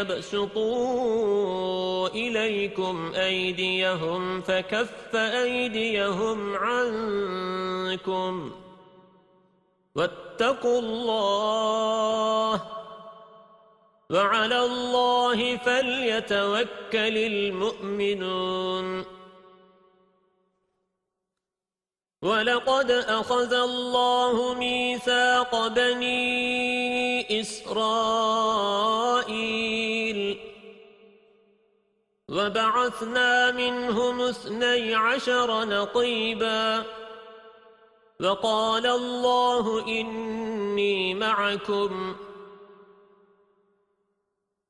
يبسطوا إليكم أيديهم فكف أيديهم عنكم واتقوا الله وعلى الله فليتوكل المؤمنون ولقد أخذ الله ميثاق بني إسرائيل وبعثنا منهم اثني عشر نقيبا وقال الله إني معكم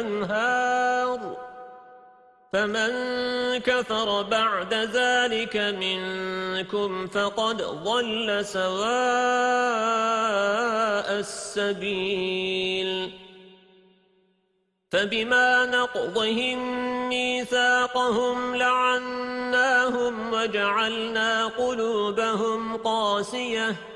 الأنهار. فمن كفر بعد ذلك منكم فقد ضل سواء السبيل. فبما نقضهم ميثاقهم لعناهم وجعلنا قلوبهم قاسية.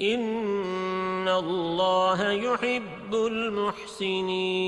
إن الله يحب المحسنين